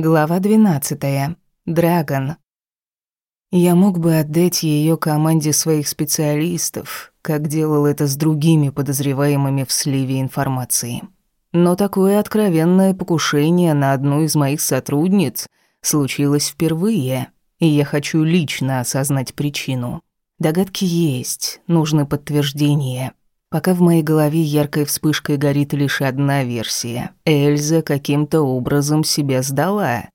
Глава 12. Драгон. Я мог бы отдать ее команде своих специалистов, как делал это с другими подозреваемыми в сливе информации. Но такое откровенное покушение на одну из моих сотрудниц случилось впервые, и я хочу лично осознать причину. Догадки есть, нужны подтверждения. Пока в моей голове яркой вспышкой горит лишь одна версия. Эльза каким-то образом себя сдала.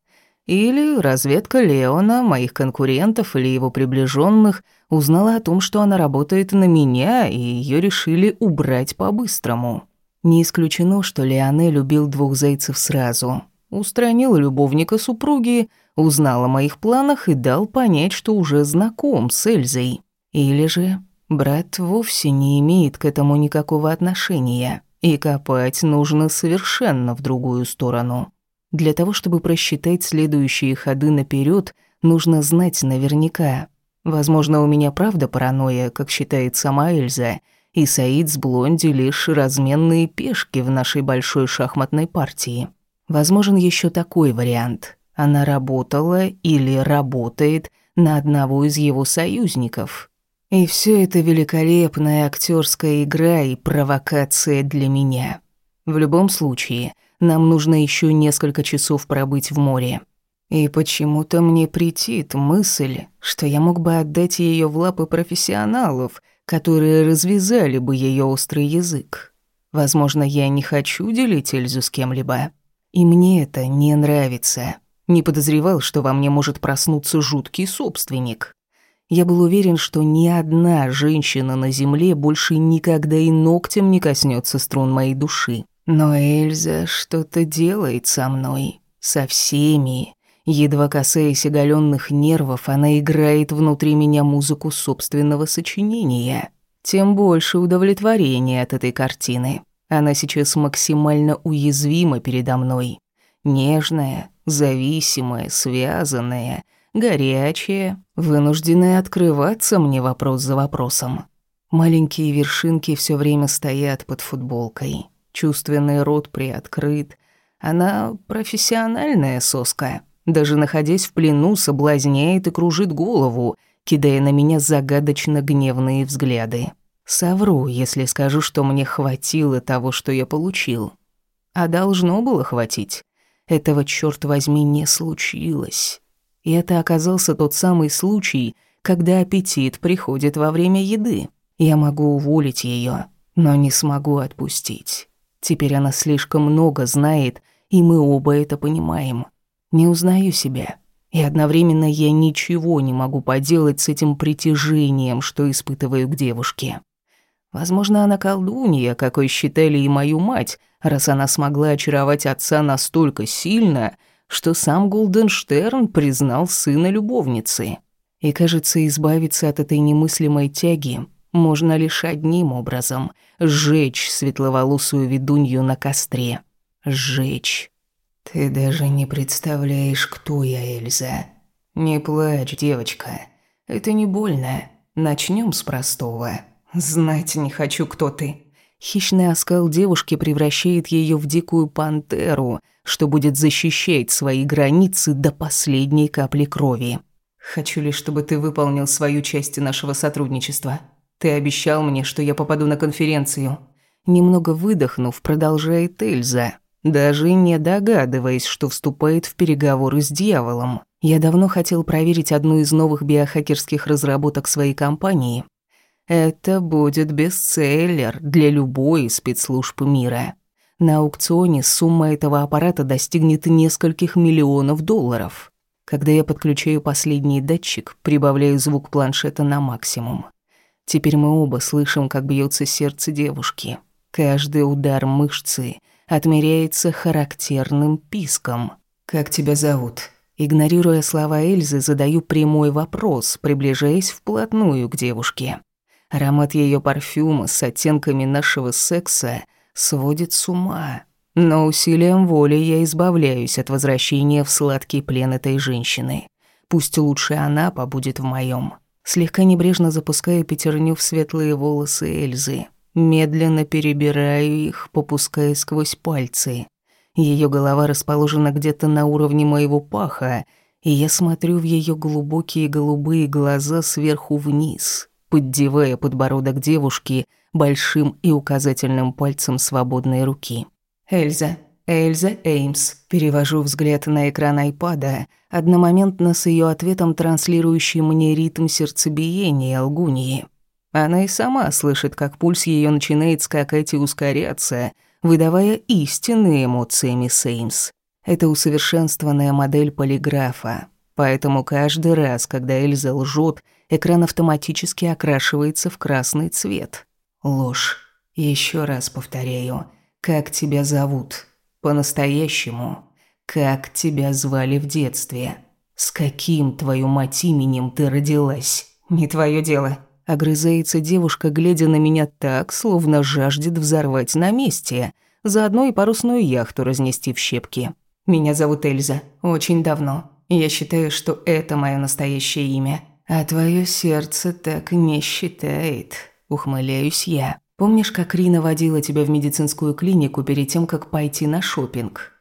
Или разведка Леона, моих конкурентов или его приближенных, узнала о том, что она работает на меня, и ее решили убрать по-быстрому. Не исключено, что Леоне любил двух зайцев сразу. Устранил любовника супруги, узнал о моих планах и дал понять, что уже знаком с Эльзой. Или же Брат вовсе не имеет к этому никакого отношения, и копать нужно совершенно в другую сторону. Для того, чтобы просчитать следующие ходы наперед, нужно знать наверняка. Возможно, у меня правда паранойя, как считает сама Эльза, и Саид с Блонди лишь разменные пешки в нашей большой шахматной партии. Возможен еще такой вариант. Она работала или работает на одного из его союзников – и все это великолепная актерская игра и провокация для меня. В любом случае, нам нужно еще несколько часов пробыть в море. И почему-то мне претит мысль, что я мог бы отдать ее в лапы профессионалов, которые развязали бы ее острый язык. Возможно, я не хочу делить Эльзу с кем-либо. И мне это не нравится. Не подозревал, что во мне может проснуться жуткий собственник. Я был уверен, что ни одна женщина на земле больше никогда и ногтем не коснется струн моей души. Но Эльза что-то делает со мной, со всеми. Едва касаясь оголенных нервов, она играет внутри меня музыку собственного сочинения. Тем больше удовлетворения от этой картины. Она сейчас максимально уязвима передо мной. Нежная, зависимая, связанная, горячие, вынужденные открываться мне вопрос за вопросом. Маленькие вершинки все время стоят под футболкой. Чувственный рот приоткрыт. Она профессиональная соска. Даже находясь в плену, соблазняет и кружит голову, кидая на меня загадочно гневные взгляды. Совру, если скажу, что мне хватило того, что я получил. А должно было хватить. Этого, черт возьми, не случилось. И это оказался тот самый случай, когда аппетит приходит во время еды. Я могу уволить ее, но не смогу отпустить. Теперь она слишком много знает, и мы оба это понимаем. Не узнаю себя. И одновременно я ничего не могу поделать с этим притяжением, что испытываю к девушке. Возможно, она колдунья, какой считали и мою мать, раз она смогла очаровать отца настолько сильно, что сам Голденштерн признал сына любовницы. И, кажется, избавиться от этой немыслимой тяги можно лишь одним образом — сжечь светловолосую ведунью на костре. Сжечь. Ты даже не представляешь, кто я, Эльза. Не плачь, девочка. Это не больно. Начнем с простого. Знать не хочу, кто ты. Хищный оскал девушки превращает ее в дикую пантеру — что будет защищать свои границы до последней капли крови. Хочу лишь, чтобы ты выполнил свою часть нашего сотрудничества. Ты обещал мне, что я попаду на конференцию. Немного выдохнув, продолжает Эльза, даже не догадываясь, что вступает в переговоры с дьяволом. Я давно хотел проверить одну из новых биохакерских разработок своей компании. Это будет бестселлер для любой спецслужб мира. На аукционе сумма этого аппарата достигнет нескольких миллионов долларов. Когда я подключаю последний датчик, прибавляю звук планшета на максимум. Теперь мы оба слышим, как бьется сердце девушки. Каждый удар мышцы отмеряется характерным писком. «Как тебя зовут?» Игнорируя слова Эльзы, задаю прямой вопрос, приближаясь вплотную к девушке. Аромат ее парфюма с оттенками нашего секса сводит с ума. Но усилием воли я избавляюсь от возвращения в сладкий плен этой женщины. Пусть лучше она побудет в моем. Слегка небрежно запускаю пятерню в светлые волосы Эльзы. Медленно перебираю их, попуская сквозь пальцы. Ее голова расположена где-то на уровне моего паха, и я смотрю в ее глубокие голубые глаза сверху вниз, поддевая подбородок девушки большим и указательным пальцем свободной руки. «Эльза, Эльза Эймс». Перевожу взгляд на экран айпада, одномоментно с ее ответом транслирующий мне ритм сердцебиения лгуньи. Она и сама слышит, как пульс ее начинает скакать и ускоряться, выдавая истинные эмоции мисс Эймс. Это усовершенствованная модель полиграфа. Поэтому каждый раз, когда Эльза лжет, экран автоматически окрашивается в красный цвет. Ложь. Еще раз повторяю. Как тебя зовут? По-настоящему. Как тебя звали в детстве? С каким, твою мать, именем ты родилась? Не твое дело. Огрызается девушка, глядя на меня так, словно жаждет взорвать на месте. Заодно и парусную яхту разнести в щепки. Меня зовут Эльза. Очень давно. Я считаю, что это мое настоящее имя. А твое сердце так не считает. Ухмыляюсь я. Помнишь, как Рина водила тебя в медицинскую клинику перед тем, как пойти на шопинг?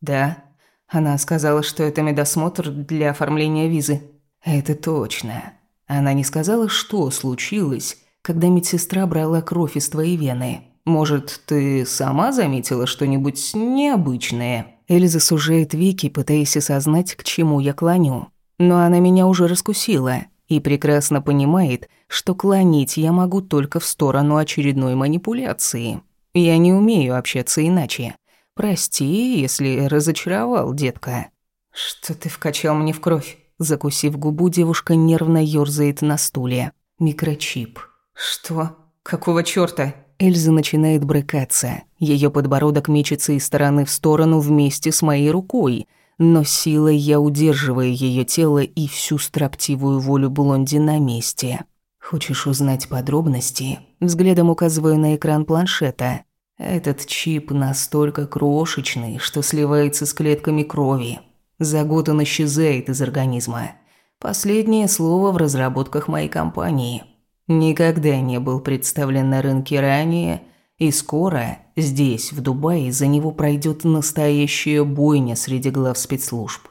Да. Она сказала, что это медосмотр для оформления визы. Это точно. Она не сказала, что случилось, когда медсестра брала кровь из твоей вены. Может, ты сама заметила что-нибудь необычное? Эльза сужает веки, пытаясь осознать, к чему я клоню. Но она меня уже раскусила и прекрасно понимает, что клонить я могу только в сторону очередной манипуляции. Я не умею общаться иначе. Прости, если разочаровал, детка. Что ты вкачал мне в кровь? Закусив губу, девушка нервно ёрзает на стуле. Микрочип. Что? Какого чёрта? Эльза начинает брыкаться. Её подбородок мечется из стороны в сторону вместе с моей рукой, но силой я удерживаю её тело и всю строптивую волю Блонди на месте. Хочешь узнать подробности? Взглядом указываю на экран планшета. Этот чип настолько крошечный, что сливается с клетками крови. За год он исчезает из организма. Последнее слово в разработках моей компании – Никогда не был представлен на рынке ранее, и скоро здесь, в Дубае, за него пройдет настоящая бойня среди глав спецслужб.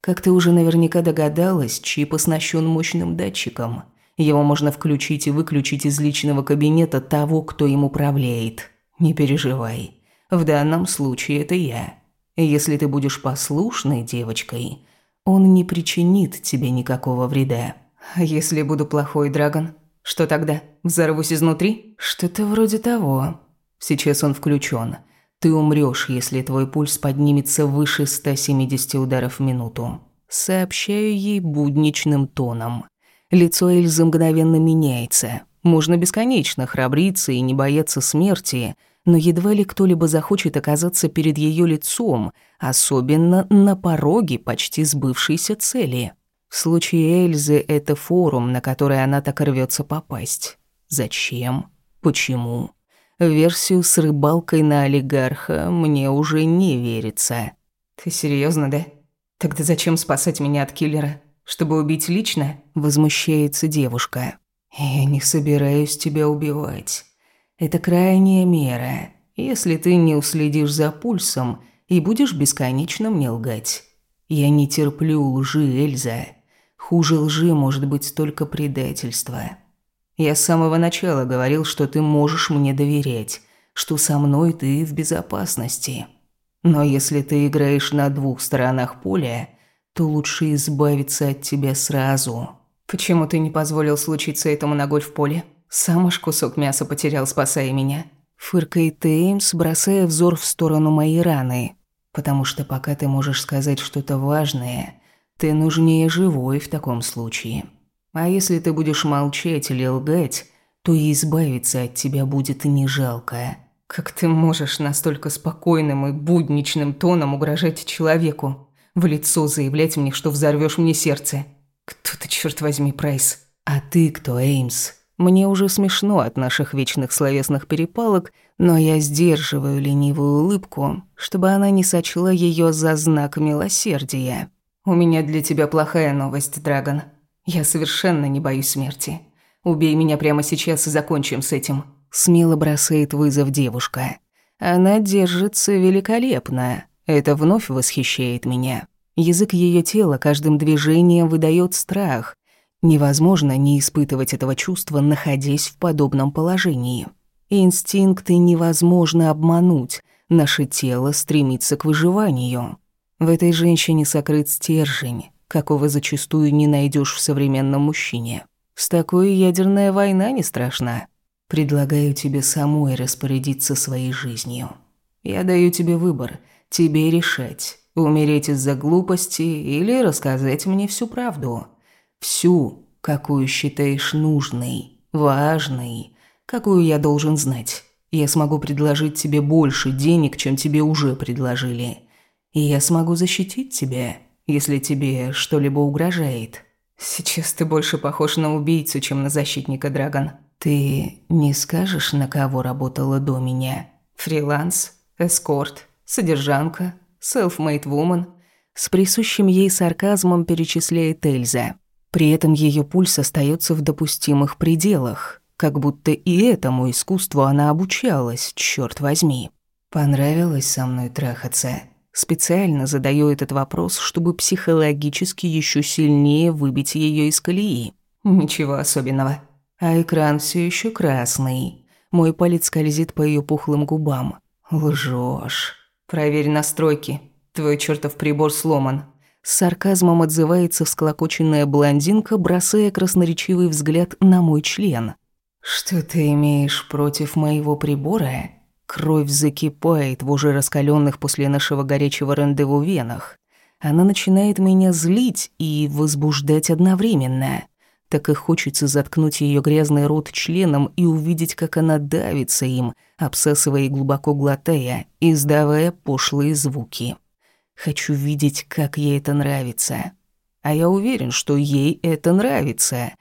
Как ты уже наверняка догадалась, чип оснащен мощным датчиком. Его можно включить и выключить из личного кабинета того, кто им управляет. Не переживай. В данном случае это я. Если ты будешь послушной девочкой, он не причинит тебе никакого вреда. А если буду плохой, Драгон? Что тогда? Взорвусь изнутри? Что-то вроде того. Сейчас он включен. Ты умрёшь, если твой пульс поднимется выше 170 ударов в минуту. Сообщаю ей будничным тоном. Лицо Эльзы мгновенно меняется. Можно бесконечно храбриться и не бояться смерти, но едва ли кто-либо захочет оказаться перед её лицом, особенно на пороге почти сбывшейся цели. В случае Эльзы это форум, на который она так рвется попасть. Зачем? Почему? версию с рыбалкой на олигарха мне уже не верится. Ты серьезно, да? Тогда зачем спасать меня от киллера? Чтобы убить лично? Возмущается девушка. Я не собираюсь тебя убивать. Это крайняя мера. Если ты не уследишь за пульсом и будешь бесконечно мне лгать. Я не терплю лжи, Эльза. Хуже лжи может быть только предательство. Я с самого начала говорил, что ты можешь мне доверять, что со мной ты в безопасности. Но если ты играешь на двух сторонах поля, то лучше избавиться от тебя сразу. Почему ты не позволил случиться этому на гольф-поле? Сам аж кусок мяса потерял, спасая меня. Фыркает Эймс, бросая взор в сторону моей раны. Потому что пока ты можешь сказать что-то важное, ты нужнее живой в таком случае. А если ты будешь молчать или лгать, то и избавиться от тебя будет не жалко. Как ты можешь настолько спокойным и будничным тоном угрожать человеку? В лицо заявлять мне, что взорвешь мне сердце? Кто ты, черт возьми, Прайс? А ты кто, Эймс? Мне уже смешно от наших вечных словесных перепалок, но я сдерживаю ленивую улыбку, чтобы она не сочла ее за знак милосердия. «У меня для тебя плохая новость, Драгон. Я совершенно не боюсь смерти. Убей меня прямо сейчас и закончим с этим». Смело бросает вызов девушка. Она держится великолепно. Это вновь восхищает меня. Язык ее тела каждым движением выдает страх. Невозможно не испытывать этого чувства, находясь в подобном положении. Инстинкты невозможно обмануть. Наше тело стремится к выживанию. В этой женщине сокрыт стержень, какого зачастую не найдешь в современном мужчине. С такой ядерная война не страшна. Предлагаю тебе самой распорядиться своей жизнью. Я даю тебе выбор, тебе решать, умереть из-за глупости или рассказать мне всю правду. Всю, какую считаешь нужной, важной, какую я должен знать. Я смогу предложить тебе больше денег, чем тебе уже предложили. И я смогу защитить тебя, если тебе что-либо угрожает. Сейчас ты больше похож на убийцу, чем на защитника, Драгон. Ты не скажешь, на кого работала до меня? Фриланс, эскорт, содержанка, self-made woman. С присущим ей сарказмом перечисляет Эльза. При этом ее пульс остается в допустимых пределах, как будто и этому искусству она обучалась, черт возьми. Понравилось со мной трахаться. Специально задаю этот вопрос, чтобы психологически еще сильнее выбить ее из колеи. Ничего особенного. А экран все еще красный. Мой палец скользит по ее пухлым губам. Лжешь. Проверь настройки. Твой чертов прибор сломан. С сарказмом отзывается всклокоченная блондинка, бросая красноречивый взгляд на мой член. «Что ты имеешь против моего прибора?» Кровь закипает в уже раскаленных после нашего горячего рандеву венах. Она начинает меня злить и возбуждать одновременно. Так и хочется заткнуть ее грязный рот членом и увидеть, как она давится им, обсасывая и глубоко глотая, издавая пошлые звуки. Хочу видеть, как ей это нравится. А я уверен, что ей это нравится.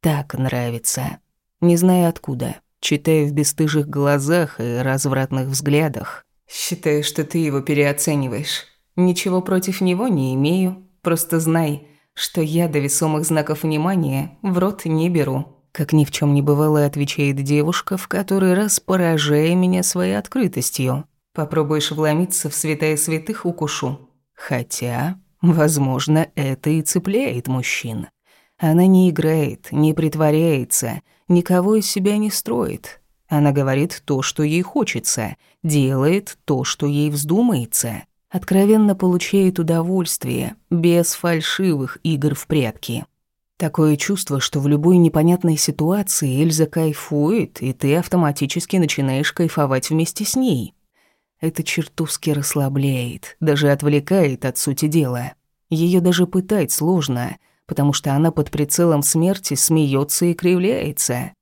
Так нравится. Не знаю откуда читая в бесстыжих глазах и развратных взглядах. «Считаю, что ты его переоцениваешь. Ничего против него не имею. Просто знай, что я до весомых знаков внимания в рот не беру». Как ни в чем не бывало, отвечает девушка, в который раз поражая меня своей открытостью. «Попробуешь вломиться в святая святых, укушу». Хотя, возможно, это и цепляет мужчин. Она не играет, не притворяется, никого из себя не строит. Она говорит то, что ей хочется, делает то, что ей вздумается. Откровенно получает удовольствие, без фальшивых игр в прятки. Такое чувство, что в любой непонятной ситуации Эльза кайфует, и ты автоматически начинаешь кайфовать вместе с ней. Это чертовски расслабляет, даже отвлекает от сути дела. Ее даже пытать сложно — потому что она под прицелом смерти смеется и кривляется.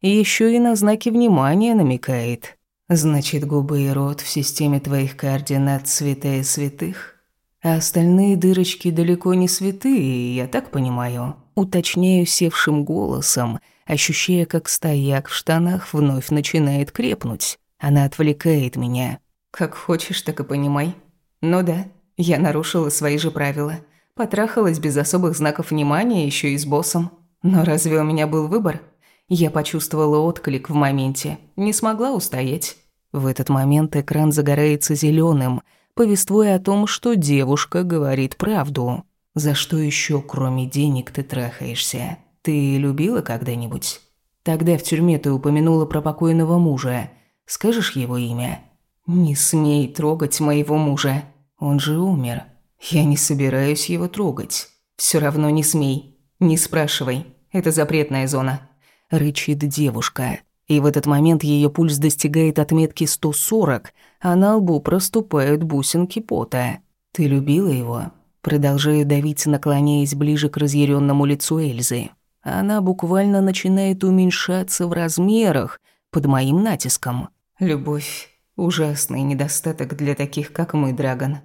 Еще и на знаки внимания намекает. Значит, губы и рот в системе твоих координат святая святых? А остальные дырочки далеко не святые, я так понимаю. Уточняю севшим голосом, ощущая, как стояк в штанах вновь начинает крепнуть. Она отвлекает меня. Как хочешь, так и понимай. Ну да, я нарушила свои же правила – Потрахалась без особых знаков внимания еще и с боссом. Но разве у меня был выбор? Я почувствовала отклик в моменте, не смогла устоять. В этот момент экран загорается зеленым, повествуя о том, что девушка говорит правду. За что еще, кроме денег, ты трахаешься? Ты любила когда-нибудь? Тогда в тюрьме ты упомянула про покойного мужа. Скажешь его имя? Не смей трогать моего мужа. Он же умер. Я не собираюсь его трогать. Все равно не смей. Не спрашивай. Это запретная зона. Рычит девушка. И в этот момент ее пульс достигает отметки 140, а на лбу проступают бусинки пота. Ты любила его? Продолжаю давить, наклоняясь ближе к разъяренному лицу Эльзы. Она буквально начинает уменьшаться в размерах под моим натиском. Любовь – ужасный недостаток для таких, как мы, Драгон.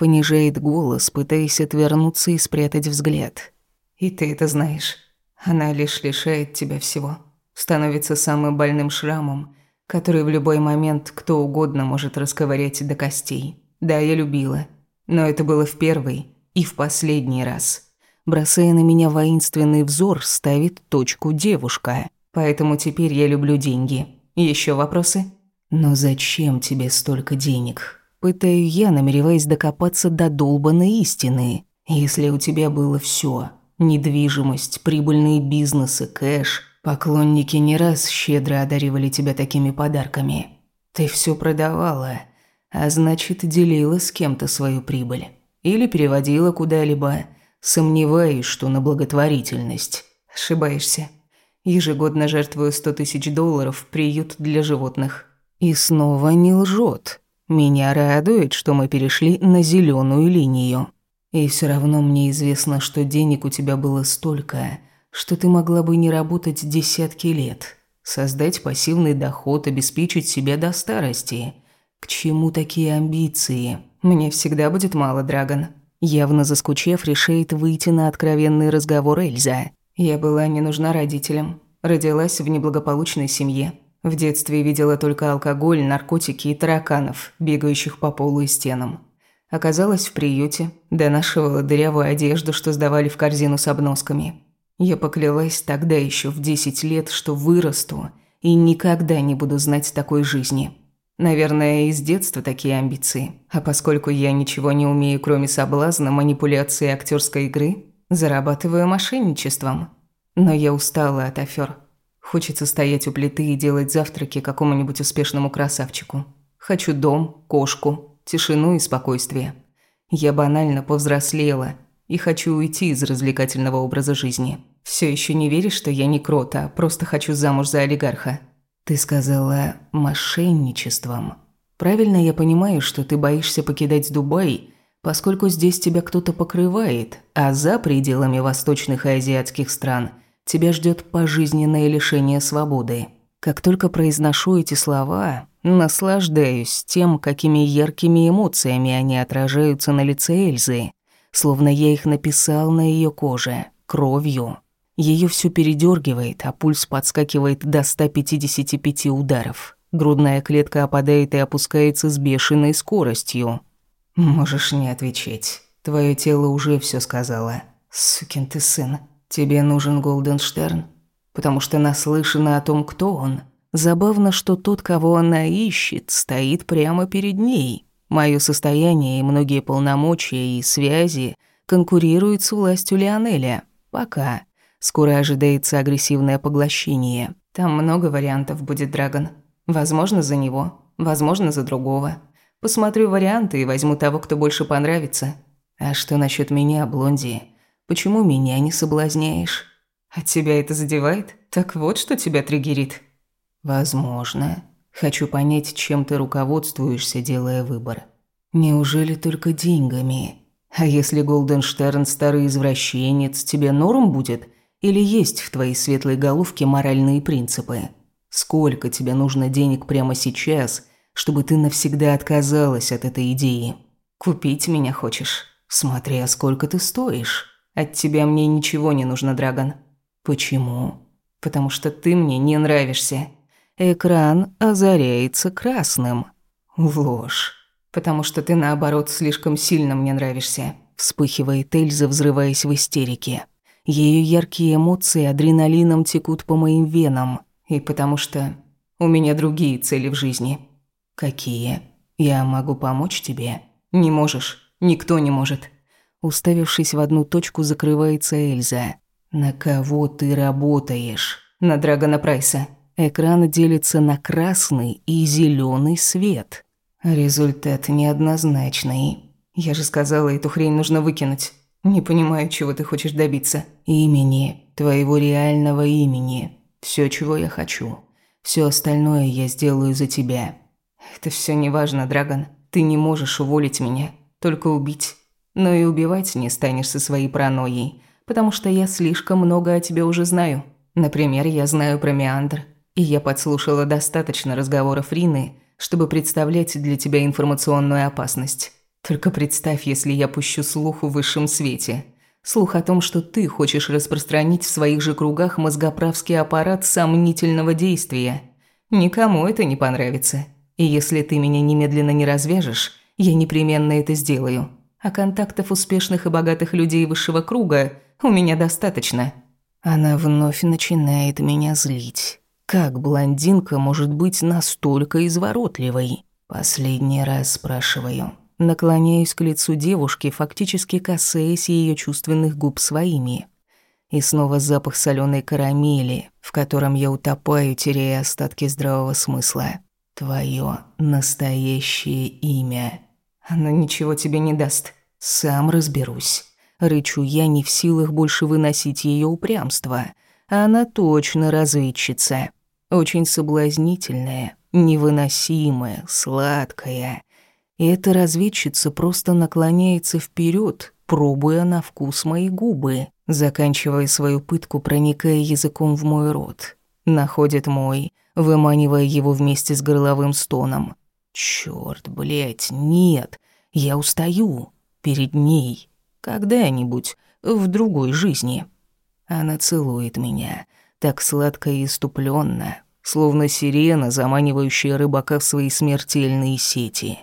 Понижает голос, пытаясь отвернуться и спрятать взгляд. И ты это знаешь. Она лишь лишает тебя всего. Становится самым больным шрамом, который в любой момент кто угодно может расковырять до костей. Да, я любила. Но это было в первый и в последний раз. Бросая на меня воинственный взор, ставит точку девушка. Поэтому теперь я люблю деньги. Еще вопросы? Но зачем тебе столько денег? Пытаю я, намереваясь докопаться до долбанной истины. Если у тебя было все: недвижимость, прибыльные бизнесы, кэш, поклонники не раз щедро одаривали тебя такими подарками. Ты все продавала, а значит, делила с кем-то свою прибыль. Или переводила куда-либо. Сомневаюсь, что на благотворительность. Ошибаешься. Ежегодно жертвую сто тысяч долларов в приют для животных. И снова не лжет. Меня радует, что мы перешли на зеленую линию. И все равно мне известно, что денег у тебя было столько, что ты могла бы не работать десятки лет. Создать пассивный доход, обеспечить себя до старости. К чему такие амбиции? Мне всегда будет мало, Драгон. Явно заскучев, решает выйти на откровенный разговор Эльза. Я была не нужна родителям. Родилась в неблагополучной семье. В детстве видела только алкоголь, наркотики и тараканов, бегающих по полу и стенам. Оказалась в приюте, донашивала дырявую одежду, что сдавали в корзину с обносками. Я поклялась тогда еще в 10 лет, что вырасту и никогда не буду знать такой жизни. Наверное, из детства такие амбиции. А поскольку я ничего не умею, кроме соблазна, манипуляции актерской игры, зарабатываю мошенничеством. Но я устала от афер. Хочется стоять у плиты и делать завтраки какому-нибудь успешному красавчику. Хочу дом, кошку, тишину и спокойствие. Я банально повзрослела и хочу уйти из развлекательного образа жизни. Все еще не веришь, что я не крот, а просто хочу замуж за олигарха? Ты сказала мошенничеством. Правильно я понимаю, что ты боишься покидать Дубай, поскольку здесь тебя кто-то покрывает, а за пределами восточных и азиатских стран – тебя ждет пожизненное лишение свободы. Как только произношу эти слова, наслаждаюсь тем, какими яркими эмоциями они отражаются на лице Эльзы, словно я их написал на ее коже, кровью. Ее все передергивает, а пульс подскакивает до 155 ударов. Грудная клетка опадает и опускается с бешеной скоростью. Можешь не отвечать. Твое тело уже все сказала. Сукин ты сын. «Тебе нужен Голденштерн? Потому что наслышана о том, кто он. Забавно, что тот, кого она ищет, стоит прямо перед ней. Мое состояние и многие полномочия и связи конкурируют с властью Лионеля. Пока. Скоро ожидается агрессивное поглощение. Там много вариантов будет, Драгон. Возможно, за него, возможно, за другого. Посмотрю варианты и возьму того, кто больше понравится. А что насчет меня, Блонди? Почему меня не соблазняешь? А тебя это задевает? Так вот, что тебя триггерит. Возможно. Хочу понять, чем ты руководствуешься, делая выбор. Неужели только деньгами? А если Голденштерн старый извращенец, тебе норм будет? Или есть в твоей светлой головке моральные принципы? Сколько тебе нужно денег прямо сейчас, чтобы ты навсегда отказалась от этой идеи? Купить меня хочешь? Смотря сколько ты стоишь. От тебя мне ничего не нужно, Драгон. Почему? Потому что ты мне не нравишься. Экран озаряется красным. Ложь. Потому что ты, наоборот, слишком сильно мне нравишься. Вспыхивает Эльза, взрываясь в истерике. Ее яркие эмоции адреналином текут по моим венам. И потому что у меня другие цели в жизни. Какие? Я могу помочь тебе? Не можешь. Никто не может. Уставившись в одну точку, закрывается Эльза. «На кого ты работаешь?» «На Драгона Прайса». Экран делится на красный и зеленый свет. Результат неоднозначный. Я же сказала, эту хрень нужно выкинуть. Не понимаю, чего ты хочешь добиться. Имени, твоего реального имени. Все, чего я хочу. Все остальное я сделаю за тебя. Это все не важно, Драгон. Ты не можешь уволить меня, только убить. Но и убивать не станешь со своей паранойей, потому что я слишком много о тебе уже знаю. Например, я знаю про Меандр, и я подслушала достаточно разговоров Рины, чтобы представлять для тебя информационную опасность. Только представь, если я пущу слух в высшем свете. Слух о том, что ты хочешь распространить в своих же кругах мозгоправский аппарат сомнительного действия. Никому это не понравится. И если ты меня немедленно не развяжешь, я непременно это сделаю а контактов успешных и богатых людей высшего круга у меня достаточно. Она вновь начинает меня злить. Как блондинка может быть настолько изворотливой? Последний раз спрашиваю. Наклоняюсь к лицу девушки, фактически касаясь ее чувственных губ своими. И снова запах соленой карамели, в котором я утопаю, теряя остатки здравого смысла. Твое настоящее имя. Оно ничего тебе не даст. Сам разберусь. Рычу я не в силах больше выносить ее упрямство. Она точно разведчица. Очень соблазнительная, невыносимая, сладкая. И эта разведчица просто наклоняется вперед, пробуя на вкус мои губы заканчивая свою пытку, проникая языком в мой рот. Находит мой, выманивая его вместе с горловым стоном. Чёрт, блядь, нет, я устаю. Перед ней. Когда-нибудь, в другой жизни. Она целует меня, так сладко и иступленно, словно сирена, заманивающая рыбака в свои смертельные сети.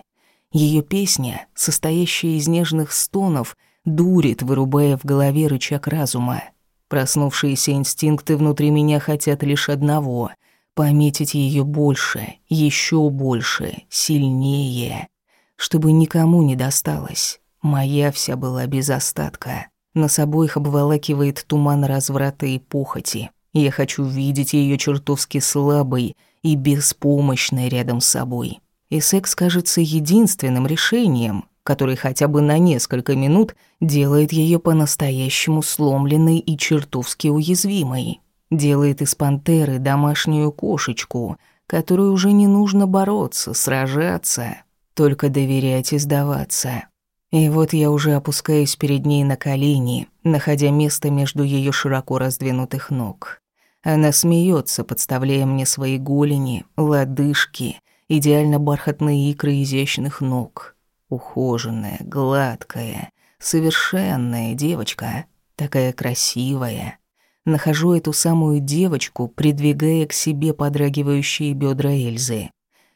Ее песня, состоящая из нежных стонов — Дурит, вырубая в голове рычаг разума. Проснувшиеся инстинкты внутри меня хотят лишь одного — пометить ее больше, еще больше, сильнее, чтобы никому не досталось. Моя вся была без остатка. Нас обоих обволакивает туман разврата и похоти. Я хочу видеть ее чертовски слабой и беспомощной рядом с собой. И секс кажется единственным решением, который хотя бы на несколько минут делает ее по-настоящему сломленной и чертовски уязвимой. Делает из пантеры домашнюю кошечку, которой уже не нужно бороться, сражаться, только доверять и сдаваться. И вот я уже опускаюсь перед ней на колени, находя место между ее широко раздвинутых ног. Она смеется, подставляя мне свои голени, лодыжки, идеально бархатные икры изящных ног. Ухоженная, гладкая, совершенная девочка, такая красивая. Нахожу эту самую девочку, придвигая к себе подрагивающие бедра Эльзы.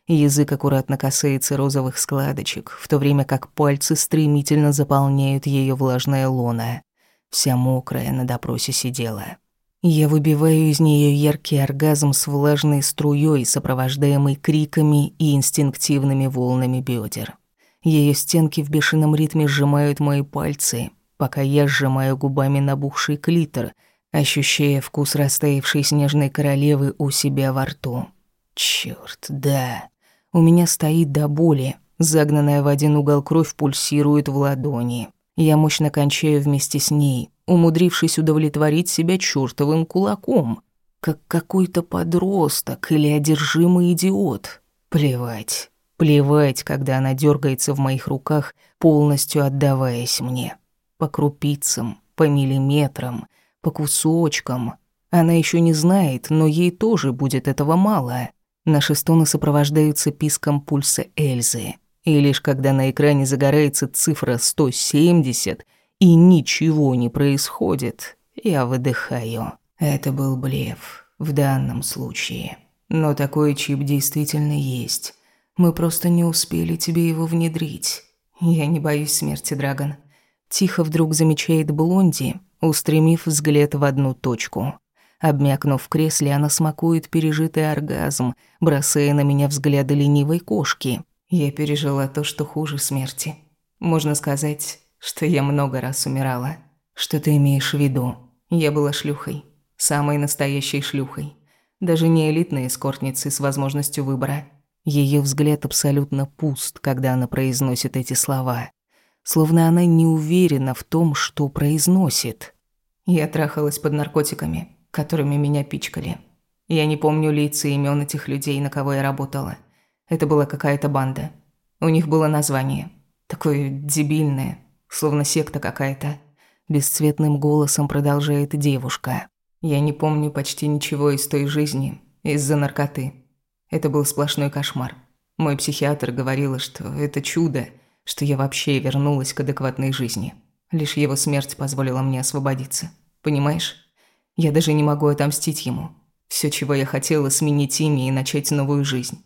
Язык аккуратно касается розовых складочек, в то время как пальцы стремительно заполняют ее влажное лоно. Вся мокрая на допросе сидела. Я выбиваю из нее яркий оргазм с влажной струей, сопровождаемый криками и инстинктивными волнами бедер. Ее стенки в бешеном ритме сжимают мои пальцы, пока я сжимаю губами набухший клитор, ощущая вкус растаявшей снежной королевы у себя во рту. Чёрт, да. У меня стоит до боли. Загнанная в один угол кровь пульсирует в ладони. Я мощно кончаю вместе с ней, умудрившись удовлетворить себя чёртовым кулаком. Как какой-то подросток или одержимый идиот. Плевать. Плевать, когда она дергается в моих руках, полностью отдаваясь мне. По крупицам, по миллиметрам, по кусочкам. Она еще не знает, но ей тоже будет этого мало. Наши стоны сопровождаются писком пульса Эльзы. И лишь когда на экране загорается цифра 170 и ничего не происходит, я выдыхаю. Это был блеф в данном случае. Но такой чип действительно есть. Мы просто не успели тебе его внедрить. Я не боюсь смерти, Драгон. Тихо вдруг замечает Блонди, устремив взгляд в одну точку. Обмякнув в кресле, она смакует пережитый оргазм, бросая на меня взгляды ленивой кошки. Я пережила то, что хуже смерти. Можно сказать, что я много раз умирала. Что ты имеешь в виду? Я была шлюхой. Самой настоящей шлюхой. Даже не элитной эскортницей с возможностью выбора. Ее взгляд абсолютно пуст, когда она произносит эти слова. Словно она не уверена в том, что произносит. Я трахалась под наркотиками, которыми меня пичкали. Я не помню лица и имен этих людей, на кого я работала. Это была какая-то банда. У них было название. Такое дебильное, словно секта какая-то. Бесцветным голосом продолжает девушка. Я не помню почти ничего из той жизни из-за наркоты. Это был сплошной кошмар. Мой психиатр говорила, что это чудо, что я вообще вернулась к адекватной жизни. Лишь его смерть позволила мне освободиться. Понимаешь? Я даже не могу отомстить ему. Все, чего я хотела, сменить имя и начать новую жизнь.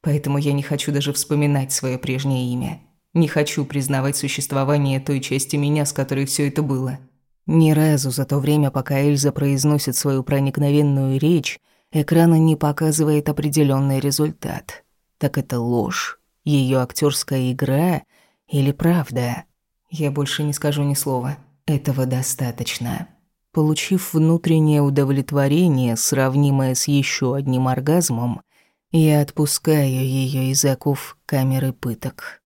Поэтому я не хочу даже вспоминать свое прежнее имя. Не хочу признавать существование той части меня, с которой все это было. Ни разу за то время, пока Эльза произносит свою проникновенную речь, Экран не показывает определенный результат. Так это ложь, ее актерская игра или правда? Я больше не скажу ни слова. Этого достаточно. Получив внутреннее удовлетворение, сравнимое с еще одним оргазмом, я отпускаю ее из оков камеры пыток.